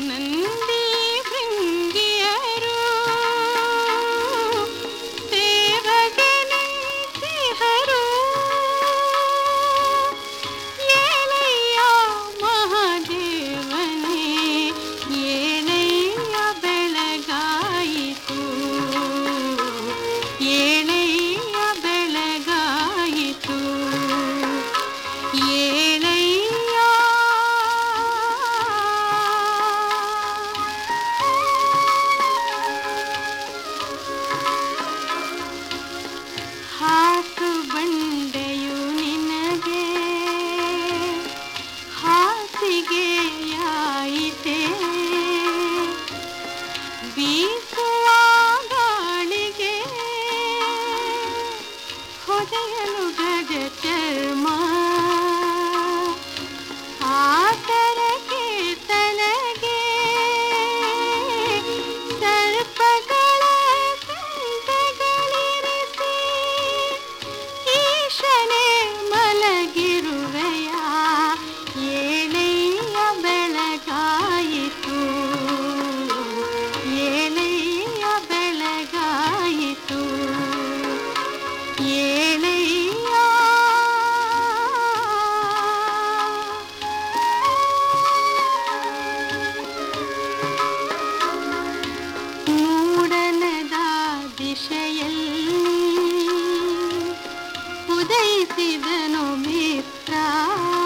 நன்றி Okay. उदयति बनो मित्रा